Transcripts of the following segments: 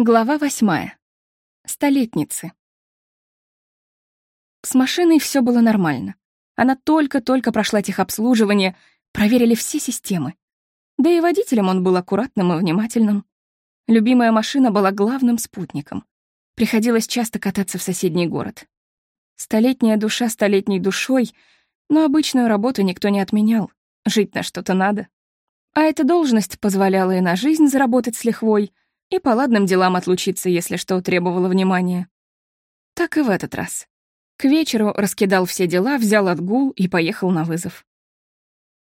Глава восьмая. Столетницы. С машиной все было нормально. Она только-только прошла техобслуживание, проверили все системы. Да и водителем он был аккуратным и внимательным. Любимая машина была главным спутником. Приходилось часто кататься в соседний город. Столетняя душа столетней душой, но обычную работу никто не отменял. Жить на что-то надо. А эта должность позволяла и на жизнь заработать с лихвой — и по ладным делам отлучиться, если что требовало внимания. Так и в этот раз. К вечеру раскидал все дела, взял отгул и поехал на вызов.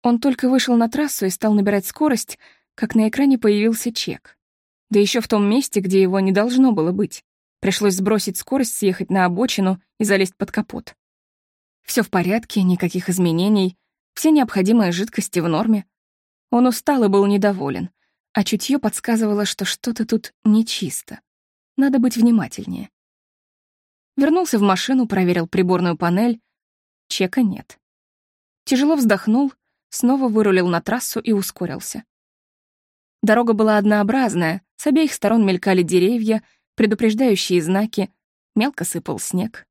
Он только вышел на трассу и стал набирать скорость, как на экране появился чек. Да еще в том месте, где его не должно было быть. Пришлось сбросить скорость, съехать на обочину и залезть под капот. Все в порядке, никаких изменений, все необходимые жидкости в норме. Он устал и был недоволен а чутье подсказывало, что что-то тут нечисто. Надо быть внимательнее. Вернулся в машину, проверил приборную панель. Чека нет. Тяжело вздохнул, снова вырулил на трассу и ускорился. Дорога была однообразная, с обеих сторон мелькали деревья, предупреждающие знаки, мелко сыпал снег.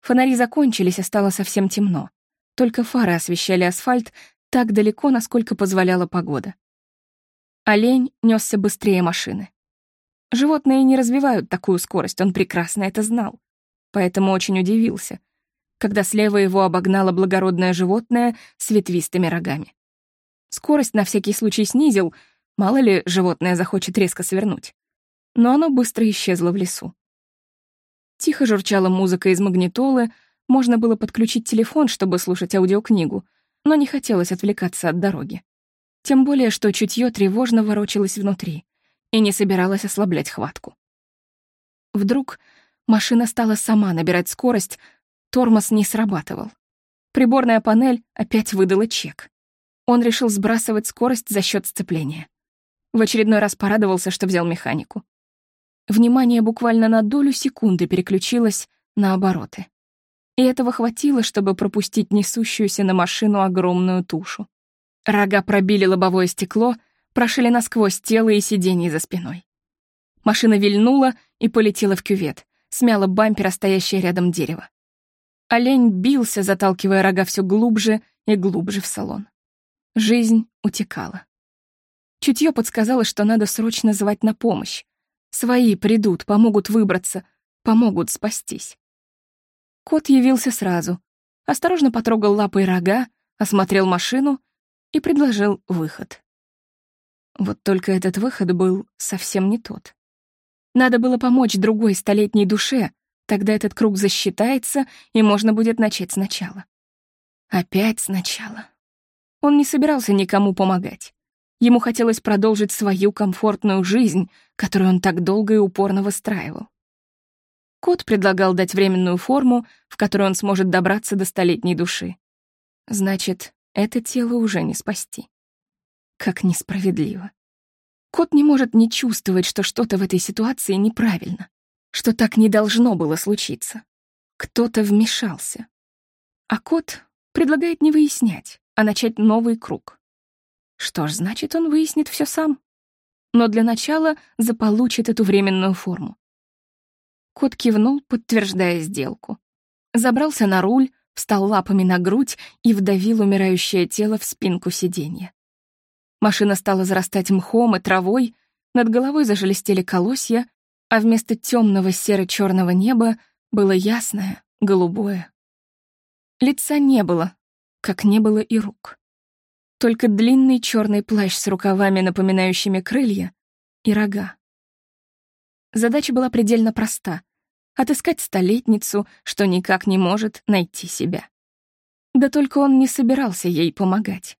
Фонари закончились, а стало совсем темно. Только фары освещали асфальт так далеко, насколько позволяла погода. Олень несся быстрее машины. Животные не развивают такую скорость, он прекрасно это знал. Поэтому очень удивился, когда слева его обогнало благородное животное с ветвистыми рогами. Скорость на всякий случай снизил, мало ли животное захочет резко свернуть. Но оно быстро исчезло в лесу. Тихо журчала музыка из магнитолы, можно было подключить телефон, чтобы слушать аудиокнигу, но не хотелось отвлекаться от дороги. Тем более, что чутье тревожно ворочалось внутри и не собиралась ослаблять хватку. Вдруг машина стала сама набирать скорость, тормоз не срабатывал. Приборная панель опять выдала чек. Он решил сбрасывать скорость за счет сцепления. В очередной раз порадовался, что взял механику. Внимание буквально на долю секунды переключилось на обороты. И этого хватило, чтобы пропустить несущуюся на машину огромную тушу. Рога пробили лобовое стекло, прошили насквозь тело и сиденье за спиной. Машина вильнула и полетела в кювет, смяла бампер, стоящее рядом дерево. Олень бился, заталкивая рога все глубже и глубже в салон. Жизнь утекала. Чутье подсказало, что надо срочно звать на помощь. Свои придут, помогут выбраться, помогут спастись. Кот явился сразу. Осторожно потрогал лапой рога, осмотрел машину и предложил выход. Вот только этот выход был совсем не тот. Надо было помочь другой столетней душе, тогда этот круг засчитается, и можно будет начать сначала. Опять сначала. Он не собирался никому помогать. Ему хотелось продолжить свою комфортную жизнь, которую он так долго и упорно выстраивал. Кот предлагал дать временную форму, в которой он сможет добраться до столетней души. Значит, это тело уже не спасти. Как несправедливо. Кот не может не чувствовать, что что-то в этой ситуации неправильно, что так не должно было случиться. Кто-то вмешался. А кот предлагает не выяснять, а начать новый круг. Что ж, значит, он выяснит все сам. Но для начала заполучит эту временную форму. Кот кивнул, подтверждая сделку. Забрался на руль, встал лапами на грудь и вдавил умирающее тело в спинку сиденья. Машина стала зарастать мхом и травой, над головой зашелестели колосья, а вместо темного серо-черного неба было ясное, голубое. Лица не было, как не было и рук. Только длинный черный плащ с рукавами, напоминающими крылья, и рога. Задача была предельно проста — отыскать столетницу, что никак не может найти себя. Да только он не собирался ей помогать.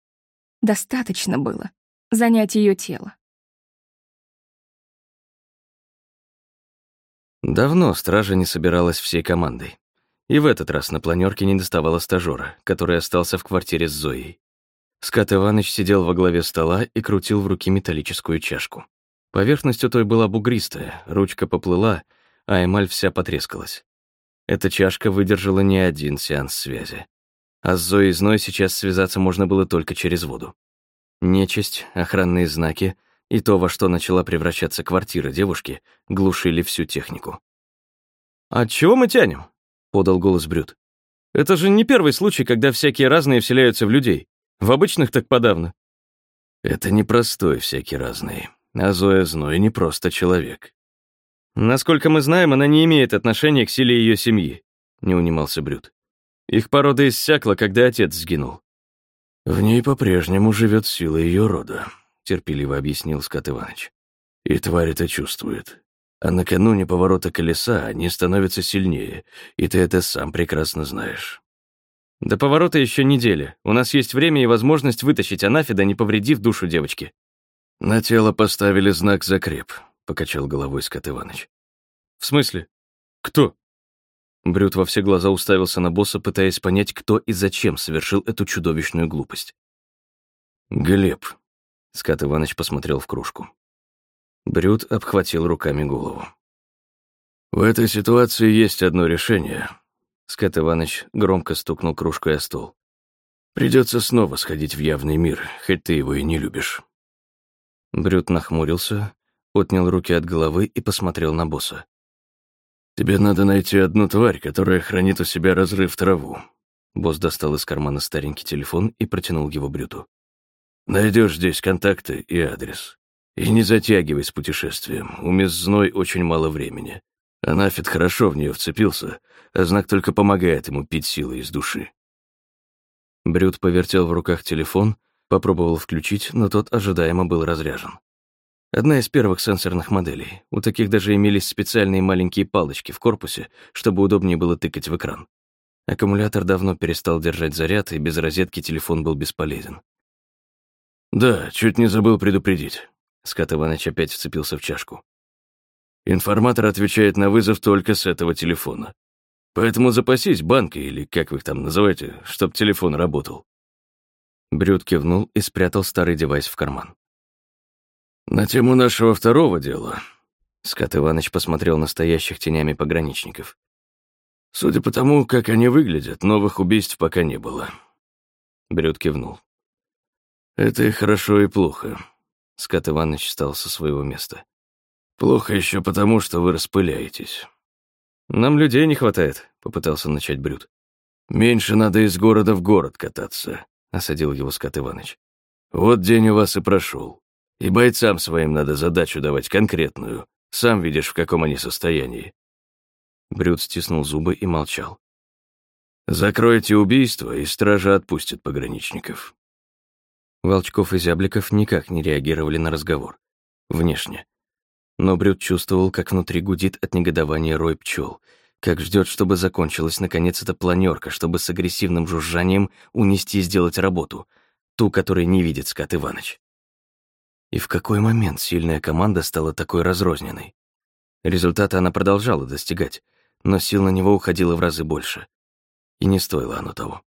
Достаточно было занять ее тело. Давно стража не собиралась всей командой. И в этот раз на планерке не доставало стажера, который остался в квартире с Зоей. Скат Иваныч сидел во главе стола и крутил в руки металлическую чашку. Поверхность у той была бугристая, ручка поплыла, а эмаль вся потрескалась. Эта чашка выдержала не один сеанс связи. А с Зоей Зной сейчас связаться можно было только через воду. Нечисть, охранные знаки и то, во что начала превращаться квартира девушки, глушили всю технику. «А чего мы тянем?» — подал голос Брюд. «Это же не первый случай, когда всякие разные вселяются в людей. В обычных так подавно». «Это не простой всякий разный, а Зоя Зной не просто человек». «Насколько мы знаем, она не имеет отношения к силе ее семьи», — не унимался Брюд. «Их порода иссякла, когда отец сгинул». «В ней по-прежнему живет сила ее рода», — терпеливо объяснил Скот Иванович. «И тварь это чувствует. А накануне поворота колеса они становятся сильнее, и ты это сам прекрасно знаешь. До поворота еще неделя. У нас есть время и возможность вытащить анафида, не повредив душу девочки. На тело поставили знак «Закреп», — покачал головой Скот Иваныч. В смысле? Кто? Брют во все глаза уставился на босса, пытаясь понять, кто и зачем совершил эту чудовищную глупость. «Глеб», — Скот Иваныч посмотрел в кружку. Брюд обхватил руками голову. «В этой ситуации есть одно решение». Скот Иваныч громко стукнул кружкой о стол. «Придется снова сходить в явный мир, хоть ты его и не любишь». Брюд нахмурился, отнял руки от головы и посмотрел на босса. «Тебе надо найти одну тварь, которая хранит у себя разрыв траву». Босс достал из кармана старенький телефон и протянул его Брюту. Найдешь здесь контакты и адрес. И не затягивай с путешествием, у мисс очень мало времени. Анафит хорошо в нее вцепился, а знак только помогает ему пить силы из души. Брюд повертел в руках телефон, попробовал включить, но тот ожидаемо был разряжен. Одна из первых сенсорных моделей. У таких даже имелись специальные маленькие палочки в корпусе, чтобы удобнее было тыкать в экран. Аккумулятор давно перестал держать заряд, и без розетки телефон был бесполезен. «Да, чуть не забыл предупредить. Скат Иваныч опять вцепился в чашку. Информатор отвечает на вызов только с этого телефона. Поэтому запасись банкой, или как вы их там называете, чтоб телефон работал. Брюд кивнул и спрятал старый девайс в карман. На тему нашего второго дела. Скат Иваныч посмотрел на стоящих тенями пограничников. Судя по тому, как они выглядят, новых убийств пока не было. Брюд кивнул. Это и хорошо, и плохо. Скат Иванович встал со своего места. «Плохо еще потому, что вы распыляетесь». «Нам людей не хватает», — попытался начать Брюд. «Меньше надо из города в город кататься», — осадил его Скат Иванович. «Вот день у вас и прошел. И бойцам своим надо задачу давать конкретную. Сам видишь, в каком они состоянии». Брюд стиснул зубы и молчал. «Закройте убийство, и стража отпустит пограничников. Волчков и Зябликов никак не реагировали на разговор. Внешне. Но Брюд чувствовал, как внутри гудит от негодования рой пчел, как ждет, чтобы закончилась наконец эта планерка, чтобы с агрессивным жужжанием унести и сделать работу, ту, которой не видит Скат Иваныч. И в какой момент сильная команда стала такой разрозненной? Результаты она продолжала достигать, но сил на него уходило в разы больше. И не стоило оно того.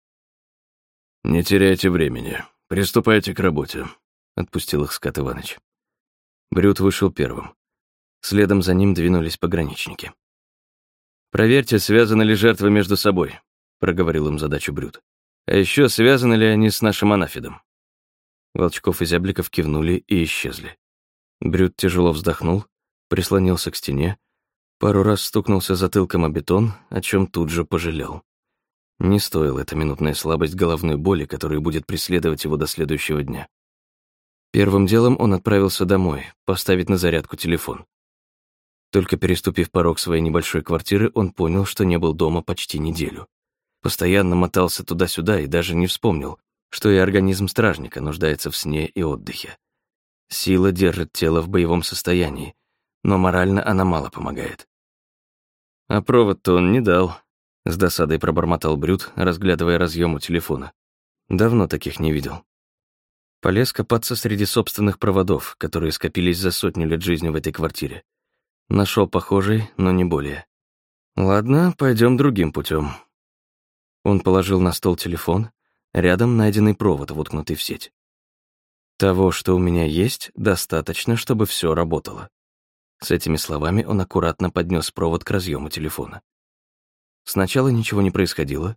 «Не теряйте времени», «Приступайте к работе», — отпустил их Скат Иваныч. Брюд вышел первым. Следом за ним двинулись пограничники. «Проверьте, связаны ли жертвы между собой», — проговорил им задачу Брюд. «А еще связаны ли они с нашим анафидом?» Волчков и Зябликов кивнули и исчезли. Брюд тяжело вздохнул, прислонился к стене, пару раз стукнулся затылком о бетон, о чем тут же пожалел. Не стоила эта минутная слабость головной боли, которая будет преследовать его до следующего дня. Первым делом он отправился домой, поставить на зарядку телефон. Только переступив порог своей небольшой квартиры, он понял, что не был дома почти неделю. Постоянно мотался туда-сюда и даже не вспомнил, что и организм стражника нуждается в сне и отдыхе. Сила держит тело в боевом состоянии, но морально она мало помогает. А провод-то он не дал, с досадой пробормотал Брюд, разглядывая разъем у телефона. Давно таких не видел. Полез копаться среди собственных проводов, которые скопились за сотню лет жизни в этой квартире. Нашел похожий, но не более. Ладно, пойдем другим путем. Он положил на стол телефон, рядом найденный провод, воткнутый в сеть. Того, что у меня есть, достаточно, чтобы все работало. С этими словами он аккуратно поднес провод к разъему телефона. Сначала ничего не происходило.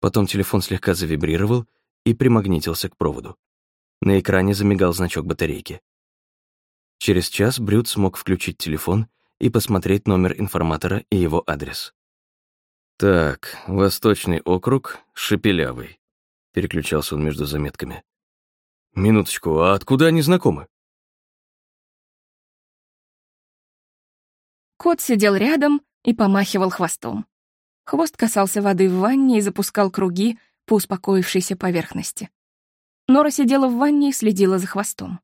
Потом телефон слегка завибрировал и примагнитился к проводу. На экране замигал значок батарейки. Через час Брюд смог включить телефон и посмотреть номер информатора и его адрес. «Так, Восточный округ, Шепелявый», — переключался он между заметками. «Минуточку, а откуда они знакомы?» Кот сидел рядом и помахивал хвостом. Хвост касался воды в ванне и запускал круги по успокоившейся поверхности. Нора сидела в ванне и следила за хвостом.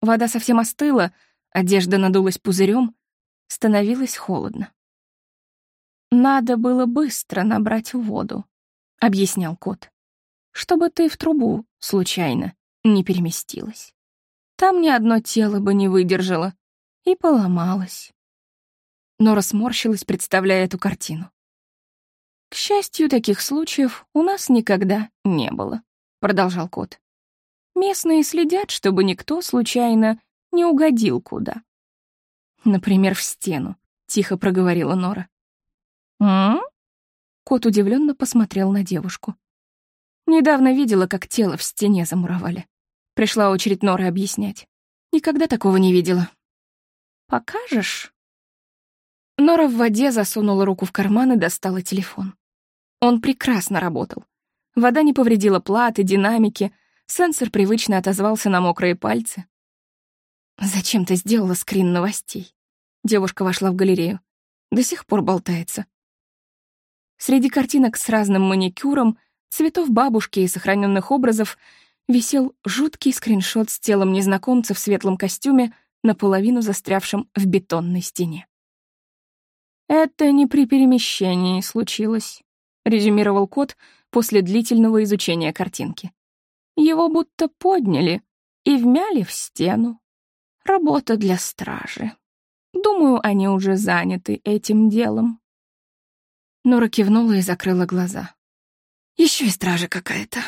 Вода совсем остыла, одежда надулась пузырем, становилось холодно. «Надо было быстро набрать воду», — объяснял кот, «чтобы ты в трубу, случайно, не переместилась. Там ни одно тело бы не выдержало и поломалось». Нора сморщилась, представляя эту картину. «К счастью, таких случаев у нас никогда не было», — продолжал кот. «Местные следят, чтобы никто случайно не угодил куда». «Например, в стену», — тихо проговорила Нора. «М?», Кот удивленно посмотрел на девушку. Недавно видела, как тело в стене замуровали. Пришла очередь Норы объяснять. Никогда такого не видела. «Покажешь?» Нора в воде засунула руку в карман и достала телефон. Он прекрасно работал. Вода не повредила платы, динамики, сенсор привычно отозвался на мокрые пальцы. «Зачем ты сделала скрин новостей?» Девушка вошла в галерею. До сих пор болтается. Среди картинок с разным маникюром, цветов бабушки и сохраненных образов висел жуткий скриншот с телом незнакомца в светлом костюме, наполовину застрявшим в бетонной стене. Это не при перемещении случилось. — резюмировал кот после длительного изучения картинки. Его будто подняли и вмяли в стену. Работа для стражи. Думаю, они уже заняты этим делом. Нора кивнула и закрыла глаза. Еще и стража какая-то.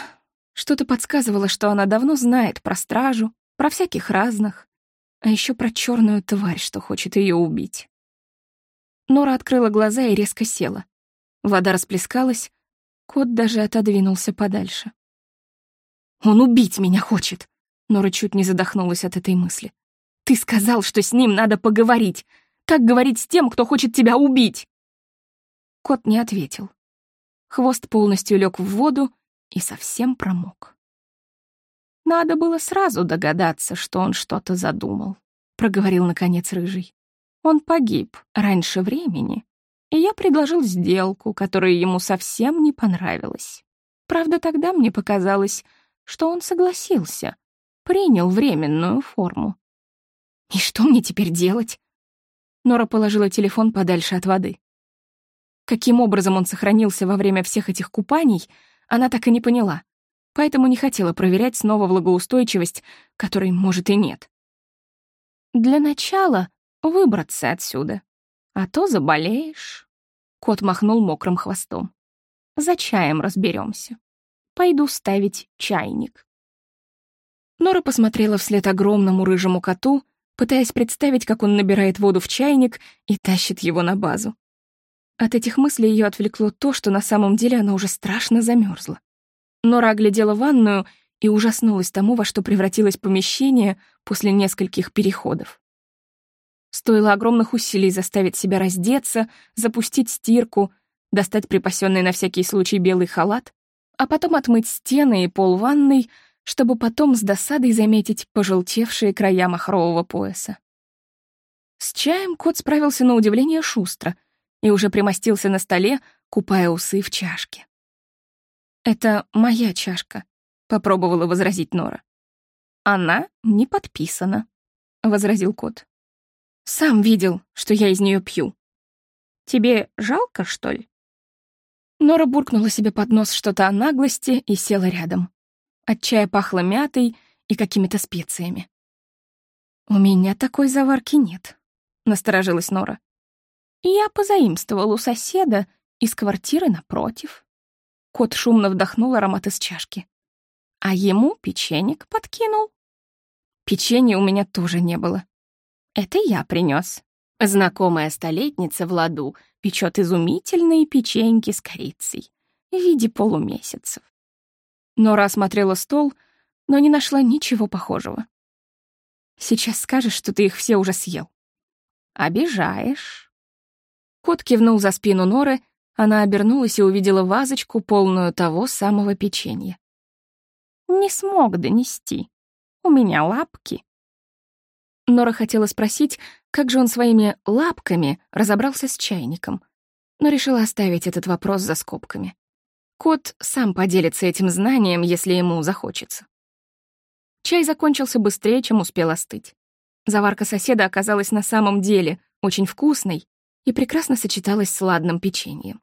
Что-то подсказывало, что она давно знает про стражу, про всяких разных, а еще про черную тварь, что хочет ее убить. Нора открыла глаза и резко села. Вода расплескалась, кот даже отодвинулся подальше. «Он убить меня хочет!» Нора чуть не задохнулась от этой мысли. «Ты сказал, что с ним надо поговорить! Как говорить с тем, кто хочет тебя убить?» Кот не ответил. Хвост полностью лег в воду и совсем промок. «Надо было сразу догадаться, что он что-то задумал», — проговорил, наконец, Рыжий. «Он погиб раньше времени, и я предложил сделку, которая ему совсем не понравилась. Правда, тогда мне показалось, что он согласился, принял временную форму. И что мне теперь делать? Нора положила телефон подальше от воды. Каким образом он сохранился во время всех этих купаний, она так и не поняла, поэтому не хотела проверять снова влагоустойчивость, которой, может, и нет. Для начала выбраться отсюда, а то заболеешь. Кот махнул мокрым хвостом. За чаем разберемся. Пойду ставить чайник. Нора посмотрела вслед огромному рыжему коту, пытаясь представить, как он набирает воду в чайник и тащит его на базу. От этих мыслей ее отвлекло то, что на самом деле она уже страшно замерзла. Нора оглядела ванную и ужаснулась тому, во что превратилось помещение после нескольких переходов. Стоило огромных усилий заставить себя раздеться, запустить стирку, достать припасенный на всякий случай белый халат, а потом отмыть стены и пол ванной, чтобы потом с досадой заметить пожелтевшие края махрового пояса. С чаем кот справился на удивление шустро и уже примостился на столе, купая усы в чашке. «Это моя чашка», — попробовала возразить Нора. «Она не подписана», — возразил кот. Сам видел, что я из нее пью. Тебе жалко, что ли?» Нора буркнула себе под нос что-то о наглости и села рядом. От чая пахло мятой и какими-то специями. «У меня такой заварки нет», — насторожилась Нора. «Я позаимствовал у соседа из квартиры напротив». Кот шумно вдохнул аромат из чашки. А ему печенек подкинул. Печенья у меня тоже не было. Это я принес. Знакомая столетница в ладу печет изумительные печеньки с корицей в виде полумесяцев. Нора осмотрела стол, но не нашла ничего похожего. Сейчас скажешь, что ты их все уже съел. Обижаешь. Кот кивнул за спину Норы, она обернулась и увидела вазочку, полную того самого печенья. Не смог донести. У меня лапки. Нора хотела спросить, как же он своими лапками разобрался с чайником, но решила оставить этот вопрос за скобками. Кот сам поделится этим знанием, если ему захочется. Чай закончился быстрее, чем успел остыть. Заварка соседа оказалась на самом деле очень вкусной и прекрасно сочеталась с ладным печеньем.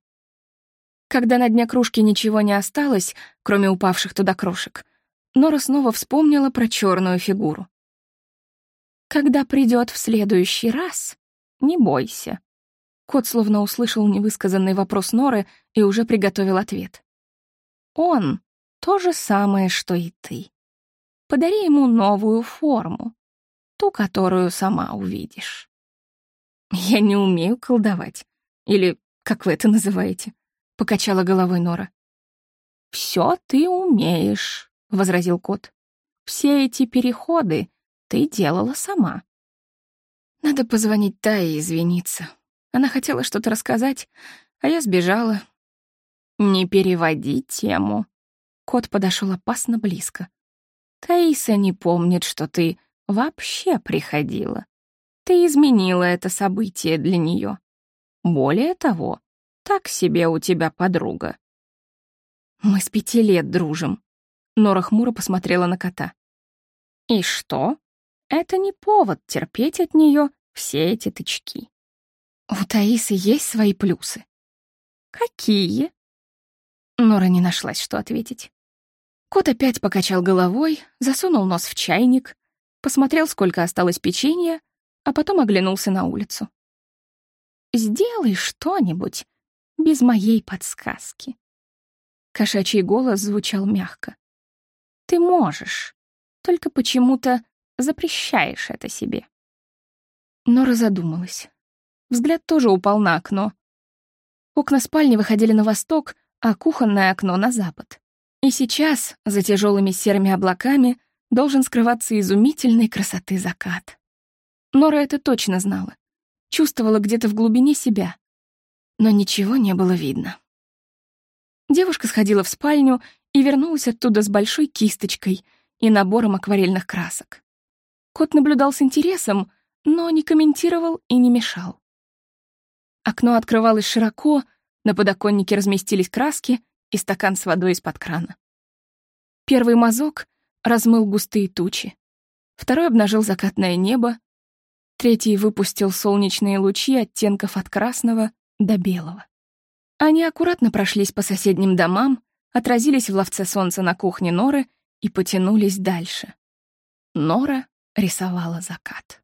Когда на дне кружки ничего не осталось, кроме упавших туда крошек, Нора снова вспомнила про черную фигуру. «Когда придет в следующий раз, не бойся». Кот словно услышал невысказанный вопрос Норы и уже приготовил ответ. «Он — то же самое, что и ты. Подари ему новую форму, ту, которую сама увидишь. Я не умею колдовать. Или как вы это называете? Покачала головой Нора. Все ты умеешь, возразил кот. Все эти переходы ты делала сама. Надо позвонить Тае и извиниться. Она хотела что-то рассказать, а я сбежала. Не переводи тему. Кот подошел опасно близко. Таиса не помнит, что ты вообще приходила. Ты изменила это событие для нее. Более того, так себе у тебя подруга. Мы с пяти лет дружим. Нора хмуро посмотрела на кота. И что? Это не повод терпеть от нее все эти тычки. У Таисы есть свои плюсы. Какие? Нора не нашлась, что ответить. Кот опять покачал головой, засунул нос в чайник, посмотрел, сколько осталось печенья, а потом оглянулся на улицу. «Сделай что-нибудь без моей подсказки». Кошачий голос звучал мягко. «Ты можешь, только почему-то запрещаешь это себе». Нора задумалась. Взгляд тоже упал на окно. Окна спальни выходили на восток, а кухонное окно — на запад. И сейчас, за тяжелыми серыми облаками, должен скрываться изумительной красоты закат. Нора это точно знала. Чувствовала где-то в глубине себя. Но ничего не было видно. Девушка сходила в спальню и вернулась оттуда с большой кисточкой и набором акварельных красок. Кот наблюдал с интересом, но не комментировал и не мешал. Окно открывалось широко, на подоконнике разместились краски — и стакан с водой из-под крана. Первый мазок размыл густые тучи, второй обнажил закатное небо, третий выпустил солнечные лучи оттенков от красного до белого. Они аккуратно прошлись по соседним домам, отразились в ловце солнца на кухне Норы и потянулись дальше. Нора рисовала закат.